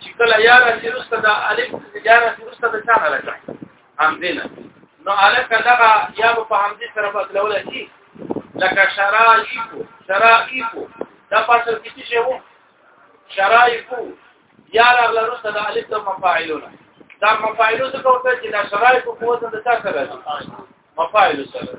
چې کله یا راځي رسته دا الف یا راځي رسته دا څه حالت همزه نه نو الف کله یا په همزه سره بدلول شي لکه شرایفو شرایفو دا پاسل کې څه شی وو شرایفو یا راغله رسته دا الف د مفاعلونه دا مفاعلو څه کوته چې دا شرایفو په وزن د څه سره مفاعلو سره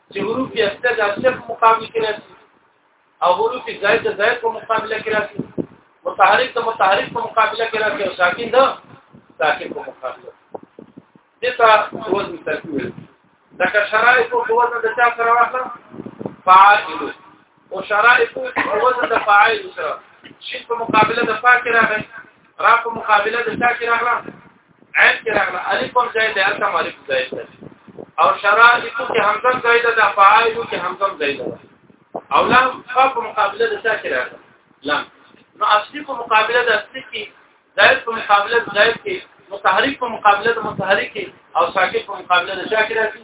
چې حروف یې اصله د اصله په مقابل کې راځي او حروف یې زائد د زائد په مقابله کې راځي متحرک د متحرک په مقابله کې راځي او ساکن د ساکن په مقابله دته وزن تکوي لکه شرایط او وزن د چا سره واخلم فاعل او شرائط په وزن د فاعل سره شین په مقابله د فا کې راغی را په مقابله د تا کې راغله عین کې راغله الف هم ځای دی الف هم الف ځای دی او شرائط کې همزه ځای ده د فاعل کې همزه ځای ده او لام فا په مقابله د تا کې راغله لام نو اصلي په مقابله د اصلي کې زائد په مقابله د زائد کې متحرک په مقابله د متحرک او ساکت په مقابله د شاکر راځي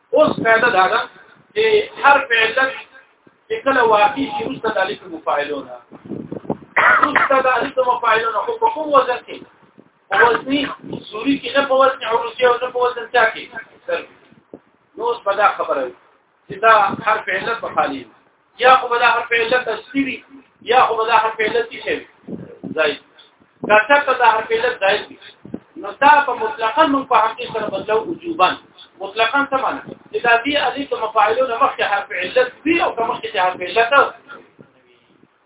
اوس قاعده دا ده چې هر فعل چې کله واقع شي اوس د الف مفاعلونه اوس د الف مفاعلونه خو په کوم وزن کې په وزن سوري کې نه په وزن عروضي او نه په وزن چا کې نو اوس په دا خبره چې دا هر فعل په خالي یا خو به دا حرف علت اصلي وي یا خو به دا حرف علت څه وي زائد کته ته دا حرف علت زائد وي نو دا په مطلقاً موږ په حقیقت سره بدلو وجوبا مطلقاً څه معنی دا دې الف مفاعلون مخکې حرف علت وي او مخکې حرف علت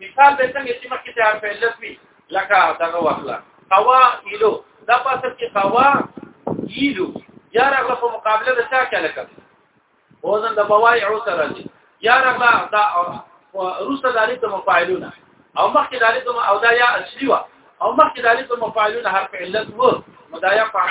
مثال به څنګه چې مخکې ته په علت وی لکه دغه واخله قوا ایلو دا پاتې کې قوا ایلو یا رغله په مقابله د چا کې لکه وزن د بوای او سره دي یا رغله دا روسه دالي ته مفاعلونه او مخکې دالي ته او دا یا اصلي وا او مخکې دالي ته مفاعلونه حرف علت وو مدایا فاعل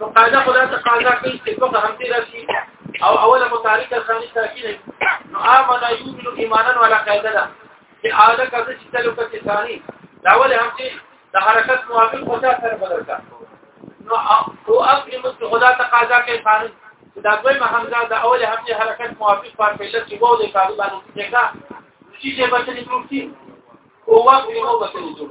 نو قاعده خدا ته قاعده کوي چې څنګه هم دې راشي او اوله متعلق ثاني ساکن نو امن یومن ایمانا ولا قاعده ده چې اعاده کړه چې تلو کې ثاني دا ول هم چې د حرکت موافق خدا سره بدل کا نو او اصل مست خدا ته قاعده کوي ثاني دا دوی همزه د اوله هم چې حرکت موافق پر پیل چې وو د قاعده باندې څنګه چې چې بچني پروتي او واقعي مو بچني جوړ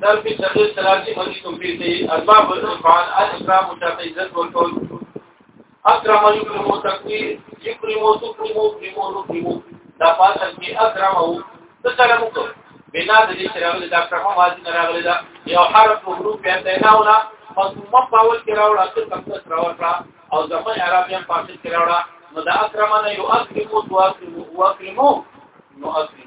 در په څلور ثلاثي باندې کوم دي اسباب الفعال الاسلام مشاته عزت ورکول اکرم یکرم تکبیر یکرم تکرم یکرم تکرم دا پاتې کې اکرم او څه مو کو بنا د دې سره د اکرم ماضی نه راغلی دا یو حرف او حروف په تینا ولا مضمون په اول کې راوړل چې تکبیر راوړل او زمون عربیان په اخر کې راوړل نو دا اکرم نه یو اکرم او اکرم او اکرم نو اکرم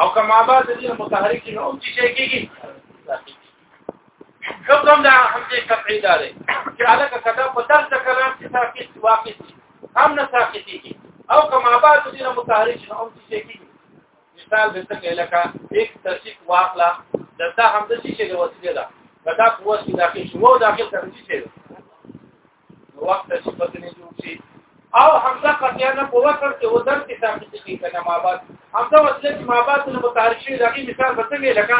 او کما بعد د دې متحرک نه او چې شي کېږي کوم کوم دا هم دې قطعي دار چې علاقه کدا په تر څه کلام چې ساقط واقع دي هم نه ساقط دي او کما بعد د دې متحرک نه او چې شي کېږي مثال به څنګه لکه یک تشریک واقلا دته هم د شي چې وسیله ده کدا په وسیله داخل شو او داخل ته شي وخت چې پته نه جوړ شي او حمزه قضیانه په وخت کې ودر کې ثابت کیږي کنه ما بعد حمزه وصله چې ما بعد نو متحرک شي دغه مثال به څنګه لکه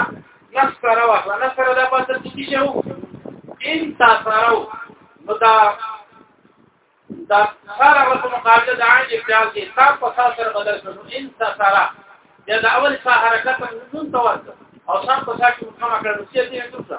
نصر واخلا نصر دا پاتې کیږي شو ان تاسو نو دا دا سره په مقابله د عین ابدال کې تاسو په تاسو سره بدل شو ان تاسو دا اول څه حرکت نن تاسو او سم په ځای کې مخامخ کړو چې دې څه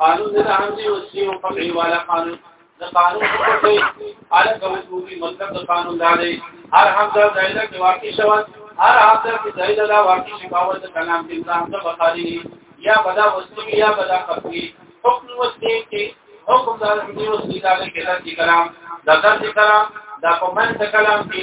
قانون د همدې وسیع او قطعي والا قانون د قانون په څیر اړه کوي چې مطلب د قانون دا دی هر همدا ځایله کې واقع شوه هر همدا کې ځایله دا واقع شي باور د کلام کې ځان ته بخاري یا بدا وسیع یا بدا قطعي حکم وسیع کې حکم دار دې وسیع دا کې کلام دا د کلام دا په من د کلام کې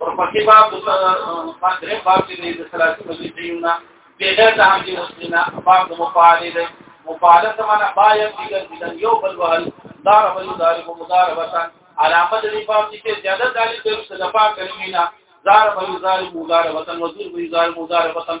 ورپسې باب د پاتره باب کې د ثلاثي مجلسونه بغیر د همدې وسینا باب د مفاعله ده مفاعله سمانا باید دیگر بدن یو بل وهل دار بل دار کو مدار وطن علامه دې باب چې زیاده دالي د صدفا کلمینا دار بل دار مدار وطن وزیر بل دار مدار وطن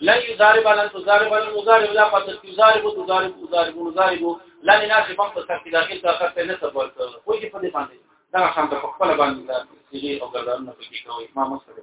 لن يضارب لن تضارب لن مضارب لا پس تضارب تضارب تضارب مضارب لن ناس په خپل سر کې داخل تا خط نه صبر خو دې په دې باندې دا شان په خپل باندې دا چې او ګردان نه پکې کوي ما مسله